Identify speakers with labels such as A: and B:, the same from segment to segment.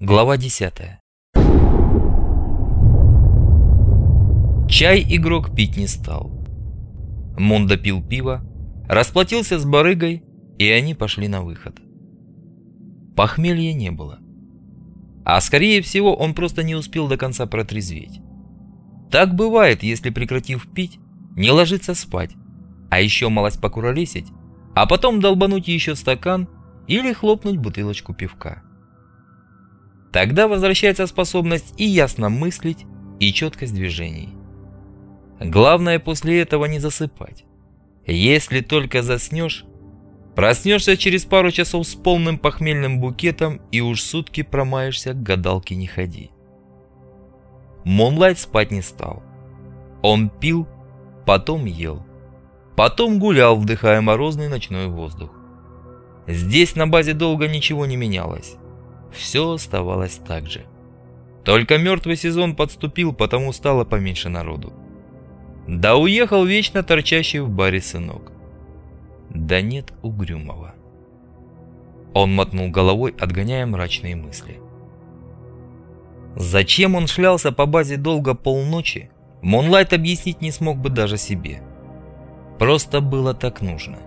A: Глава 10 Чай игрок пить не стал. Мун допил пиво, расплатился с барыгой, и они пошли на выход. Похмелья не было. А скорее всего, он просто не успел до конца протрезветь. Так бывает, если прекратив пить, не ложиться спать, а еще малость покуролесить, а потом долбануть еще стакан или хлопнуть бутылочку пивка. Тогда возвращается способность и ясно мыслить, и четкость движений. Главное после этого не засыпать. Если только заснешь, проснешься через пару часов с полным похмельным букетом и уж сутки промаешься, к гадалке не ходи. Монлайт спать не стал. Он пил, потом ел. Потом гулял, вдыхая морозный ночной воздух. Здесь на базе долго ничего не менялось все оставалось так же. Только мертвый сезон подступил, потому стало поменьше народу. Да уехал вечно торчащий в баре сынок. Да нет угрюмого. Он мотнул головой, отгоняя мрачные мысли. Зачем он шлялся по базе долго полночи, Монлайт объяснить не смог бы даже себе. Просто было так нужно.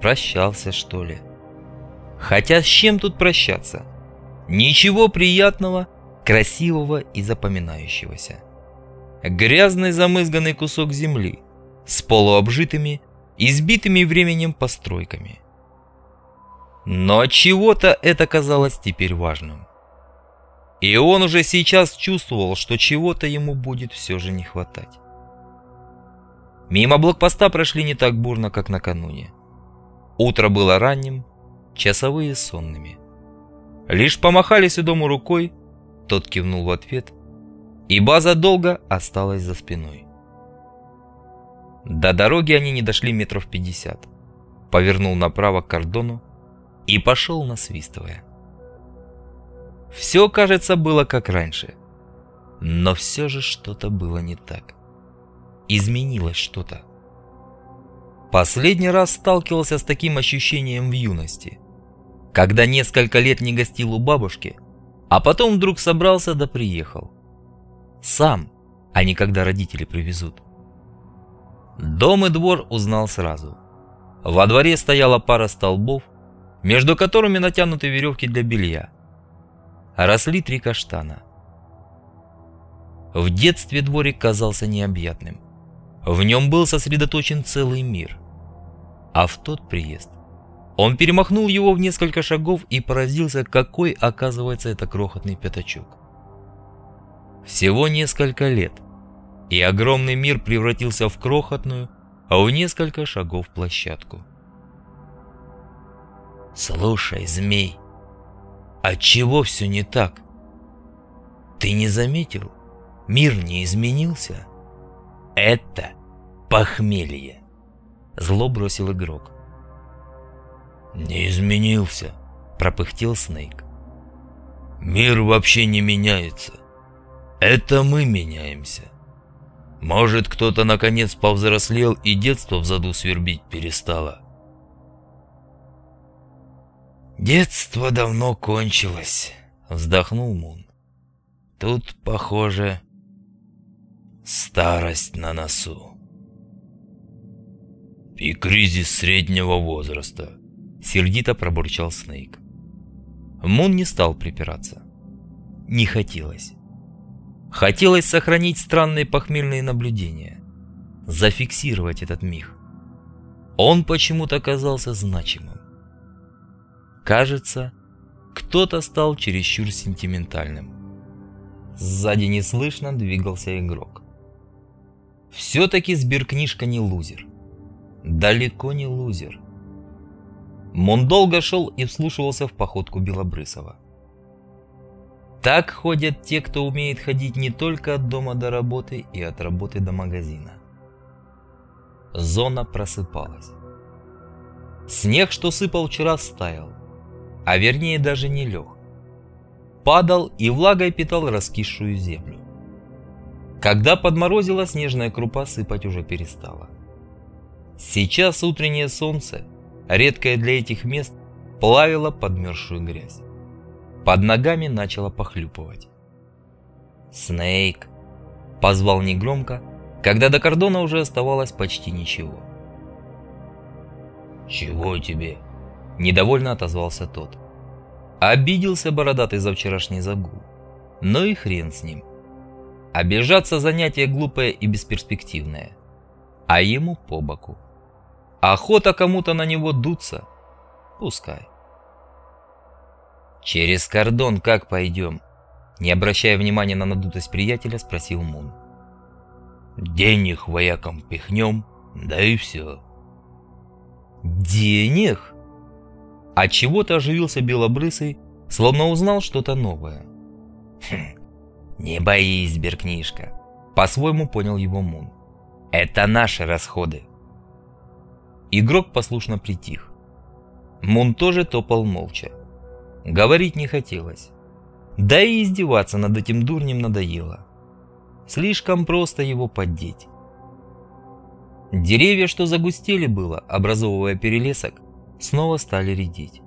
A: Прощался, что ли? Хотя с чем тут прощаться? Ничего приятного, красивого и запоминающегося. Грязный замызганный кусок земли с полуобжитыми, избитыми временем постройками. Но от чего-то это казалось теперь важным. И он уже сейчас чувствовал, что чего-то ему будет все же не хватать. Мимо блокпоста прошли не так бурно, как накануне. Утро было ранним, часовые сонными. Лишь помахали седому рукой, тот кивнул в ответ, и база долго осталась за спиной. До дороги они не дошли метров пятьдесят. Повернул направо к кордону и пошел насвистывая. Все, кажется, было как раньше. Но все же что-то было не так. Изменилось что-то. Последний раз сталкивался с таким ощущением в юности когда несколько лет не гостил у бабушки, а потом вдруг собрался да приехал. Сам, а не когда родители привезут. Дом и двор узнал сразу. Во дворе стояла пара столбов, между которыми натянуты веревки для белья. Росли три каштана. В детстве дворик казался необъятным. В нем был сосредоточен целый мир. А в тот приезд он перемахнул его в несколько шагов и поразился, какой оказывается это крохотный пятачок. Всего несколько лет, и огромный мир превратился в крохотную, а в несколько шагов площадку. «Слушай, змей, а чего все не так? Ты не заметил? Мир не изменился?» «Это похмелье!» Зло бросил игрок. «Не изменился», — пропыхтел Снейк. «Мир вообще не меняется. Это мы меняемся. Может, кто-то наконец повзрослел и детство в заду свербить перестало». «Детство давно кончилось», — вздохнул Мун. «Тут, похоже, старость на носу». «И кризис среднего возраста», Сердито пробурчал Снейк. Мун не стал припираться. Не хотелось. Хотелось сохранить странные похмельные наблюдения. Зафиксировать этот миг. Он почему-то казался значимым. Кажется, кто-то стал чересчур сентиментальным. Сзади неслышно двигался игрок. Все-таки сберкнижка не лузер. Далеко не лузер. Мон долго шел и вслушивался в походку Белобрысова. Так ходят те, кто умеет ходить не только от дома до работы и от работы до магазина. Зона просыпалась. Снег, что сыпал вчера, стаял, а вернее даже не лег. Падал и влагой питал раскисшую землю. Когда подморозила, снежная крупа сыпать уже перестала. Сейчас утреннее солнце редкая для этих мест, плавила подмерзшую грязь. Под ногами начало похлюпывать. «Снейк!» — позвал негромко, когда до кордона уже оставалось почти ничего.
B: «Чего тебе?»
A: — недовольно отозвался тот. Обиделся бородатый за вчерашний загул. Ну и хрен с ним. Обижаться занятие глупое и бесперспективное. А ему по боку. Охота кому-то на него дуться. Пускай. «Через кордон как пойдем?» Не обращая внимания на надутость приятеля, спросил Мун.
B: «Денег воякам пихнем, да и все».
A: «Денег?» От чего-то оживился белобрысый, словно узнал что-то новое.
B: Хм, не боись, Беркнижка.
A: По-своему понял его Мун.
B: Это наши расходы.
A: Игрок послушно притих. Мун тоже топал молча. Говорить не хотелось. Да и издеваться над этим дурнем надоело. Слишком просто его поддеть. Деревья, что загустели было, образовывая перелесок, снова стали редеть.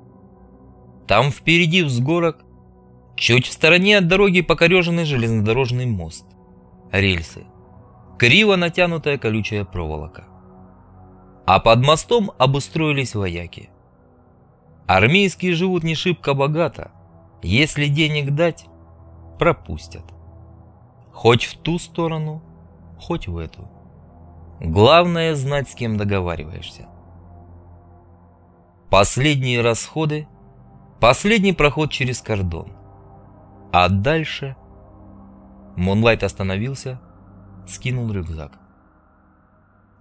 A: Там впереди взгорок, чуть в стороне от дороги покореженный железнодорожный мост. Рельсы. Криво натянутая колючая проволока. А под мостом обустроились вояки. Армейские живут не шибко богато. Если денег дать, пропустят. Хоть в ту сторону, хоть в эту. Главное знать, с кем договариваешься. Последние расходы, последний проход через кордон. А дальше... Монлайт остановился, скинул рюкзак.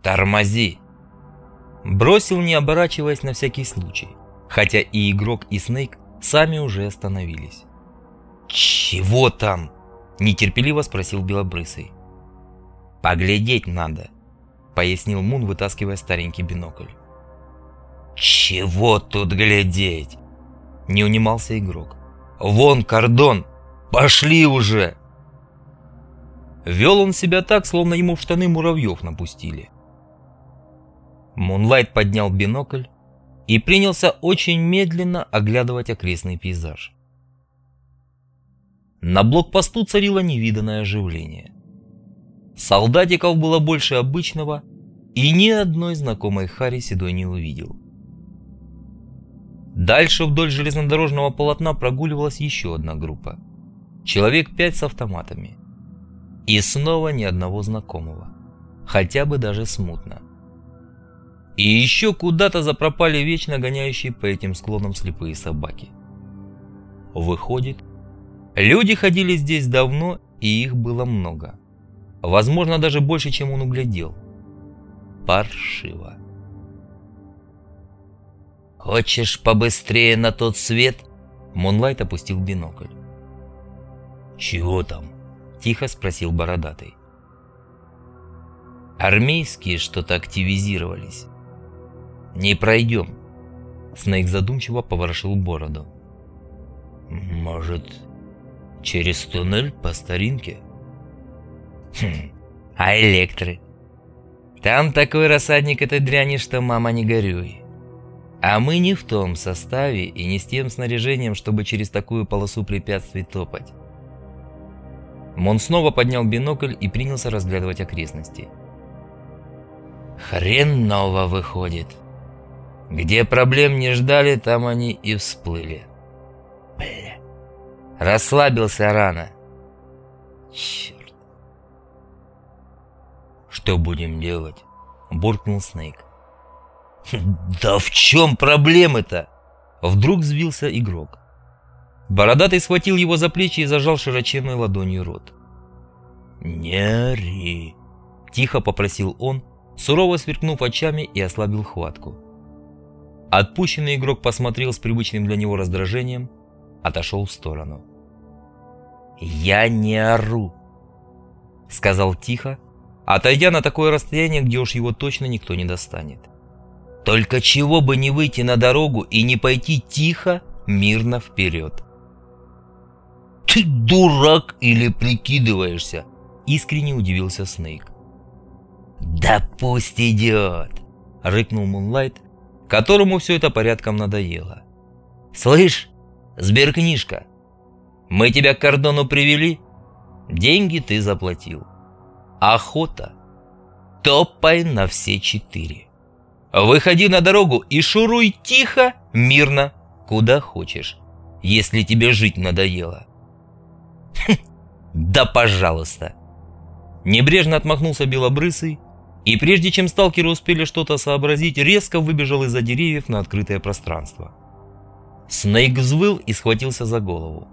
A: «Тормози!» Бросил, не оборачиваясь на всякий случай, хотя и игрок, и Снейк сами уже остановились. «Чего там?» – нетерпеливо спросил Белобрысый. «Поглядеть надо», – пояснил Мун, вытаскивая старенький бинокль.
B: «Чего тут глядеть?»
A: – не унимался игрок. «Вон кордон! Пошли уже!» Вел он себя так, словно ему в штаны муравьев напустили. Мунлайт поднял бинокль и принялся очень медленно оглядывать окрестный пейзаж. На блокпосту царило невиданное оживление. Солдатиков было больше обычного, и ни одной знакомой Хари Седой не увидел. Дальше вдоль железнодорожного полотна прогуливалась еще одна группа. Человек пять с автоматами. И снова ни одного знакомого. Хотя бы даже смутно. И еще куда-то запропали вечно гоняющие по этим склонам слепые собаки. Выходит, люди ходили здесь давно, и их было много. Возможно, даже больше, чем он углядел. Паршиво.
B: «Хочешь побыстрее на тот свет?»
A: Монлайт опустил бинокль.
B: «Чего там?»
A: – тихо спросил Бородатый.
B: «Армейские что-то активизировались.
A: Не пройдем». Снейк задумчиво поворошил бороду.
B: «Может, через туннель по старинке?»
A: «Хм, а электры? Там такой рассадник этой дряни, что мама не горюй». А мы не в том составе и не с тем снаряжением, чтобы через такую полосу препятствий топать. Мон снова поднял бинокль и принялся разглядывать окрестности.
B: Хреново выходит. Где проблем не ждали, там они и всплыли.
A: Бля. Расслабился рано. Черт.
B: Что будем делать?
A: Буркнул Снейк. «Да в чем проблемы-то?» Вдруг взвился игрок. Бородатый схватил его за плечи и зажал широченной ладонью рот.
B: «Не ори!»
A: – тихо попросил он, сурово сверкнув очами и ослабил хватку. Отпущенный игрок посмотрел с привычным для него раздражением, отошел в сторону. «Я не ору!» – сказал тихо, отойдя на такое расстояние, где уж его точно никто не достанет. Только чего бы не выйти на дорогу и не пойти тихо, мирно вперед.
B: «Ты дурак или прикидываешься?»
A: — искренне удивился Снейк.
B: «Да пусть идет!»
A: — рыкнул Мунлайт, которому все это порядком надоело. «Слышь, сберкнижка,
B: Мы тебя к кордону привели, деньги ты заплатил. Охота. Топай на все четыре. Выходи на дорогу и шуруй тихо, мирно, куда хочешь, если тебе жить надоело. Хм, да пожалуйста. Небрежно отмахнулся белобрысый, и прежде чем сталкеры успели что-то сообразить, резко выбежал из-за деревьев на открытое пространство. Снейк взвыл и схватился за голову.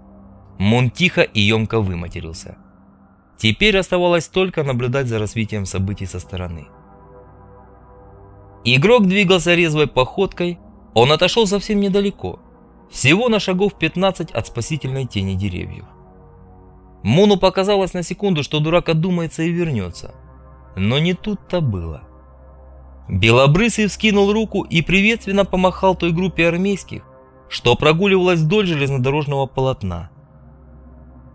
B: Мун тихо и емко выматерился. Теперь оставалось только наблюдать за развитием событий со стороны. Игрок двигался резвой походкой, он отошел совсем недалеко, всего на шагов 15 от спасительной тени деревьев. Муну показалось на секунду, что дурак одумается и вернется. Но не тут-то было. Белобрысый вскинул руку и приветственно помахал той группе армейских, что прогуливалась вдоль железнодорожного полотна.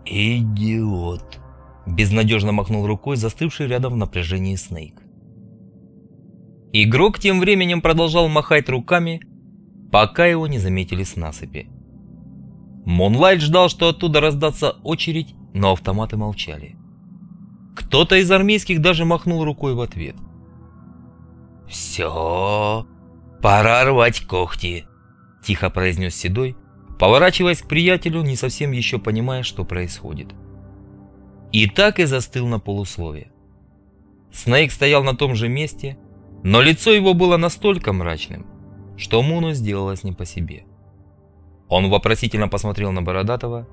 B: «Идиот!» – безнадежно махнул рукой застывший рядом в напряжении Снейк. Игрок тем временем продолжал махать руками, пока его не заметили с насыпи. Монлайт ждал, что оттуда раздастся очередь, но автоматы молчали. Кто-то из армейских даже махнул рукой в ответ.
A: «Все, пора рвать когти», – тихо произнес Седой, поворачиваясь к приятелю, не совсем еще понимая, что происходит. И так и застыл на полуслове. Снейк стоял на том же месте, но лицо его было настолько мрачным, что Муну сделалось не по себе. Он вопросительно посмотрел на Бородатого,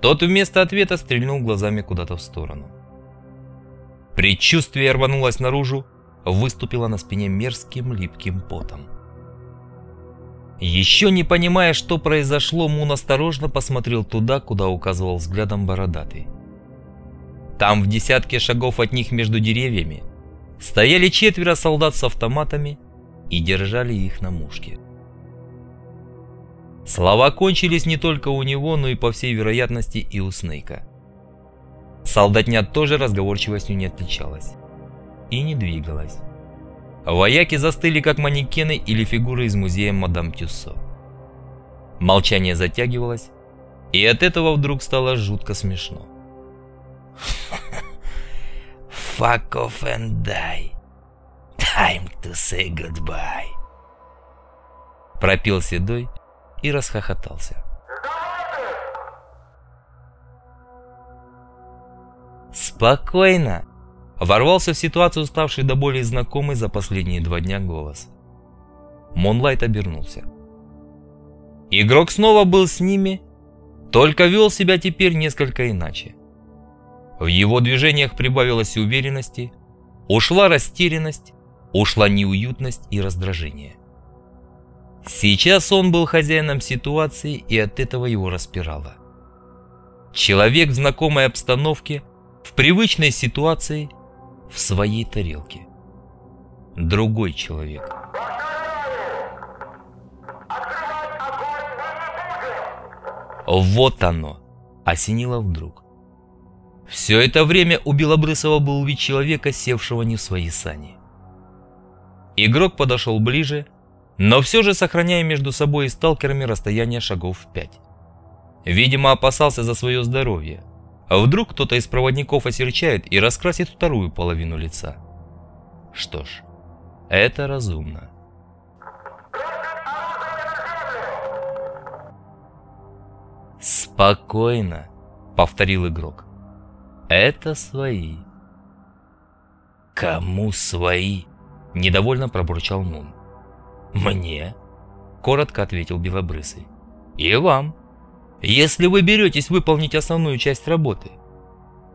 A: тот вместо ответа стрельнул глазами куда-то в сторону. Предчувствие рванулось наружу, выступило на спине мерзким липким потом. Еще не понимая, что произошло, Мун осторожно посмотрел туда, куда указывал взглядом Бородатый. Там, в десятке шагов от них между деревьями, стояли четверо солдат с автоматами и держали их на мушке. Слова кончились не только у него, но и по всей вероятности и у Снейка. Солдатня тоже разговорчивостью не отличалась. И не двигалась. Вояки застыли как манекены или фигуры из музея мадам Тюссо. Молчание затягивалось, и от этого вдруг стало жутко смешно.
B: Fuck off and die. Time to say goodbye.
A: Пропел Седой и расхохотался. «Спокойно!» Ворвался в ситуацию, ставший до более знакомый за последние два дня голос. Монлайт обернулся. Игрок снова был с ними, только вел себя теперь несколько иначе. В его движениях прибавилось уверенности, ушла растерянность, ушла неуютность и раздражение. Сейчас он был хозяином ситуации, и от этого его распирало. Человек в знакомой обстановке, в привычной ситуации, в своей тарелке. Другой человек. Вот оно, осенило вдруг. Все это время у Белобрысова был вид человека, севшего не в свои сани. Игрок подошел ближе, но все же сохраняя между собой и сталкерами расстояние шагов в пять. Видимо, опасался за свое здоровье. А вдруг кто-то из проводников осерчает и раскрасит вторую половину лица? Что ж, это разумно. «Спокойно», — повторил игрок. «Это свои».
B: «Кому свои?» — недовольно пробурчал Мун.
A: «Мне?» – коротко ответил Белобрысый. «И вам, если вы беретесь выполнить основную часть работы».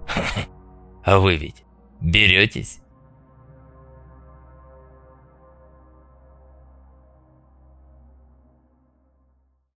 B: «А вы ведь беретесь?»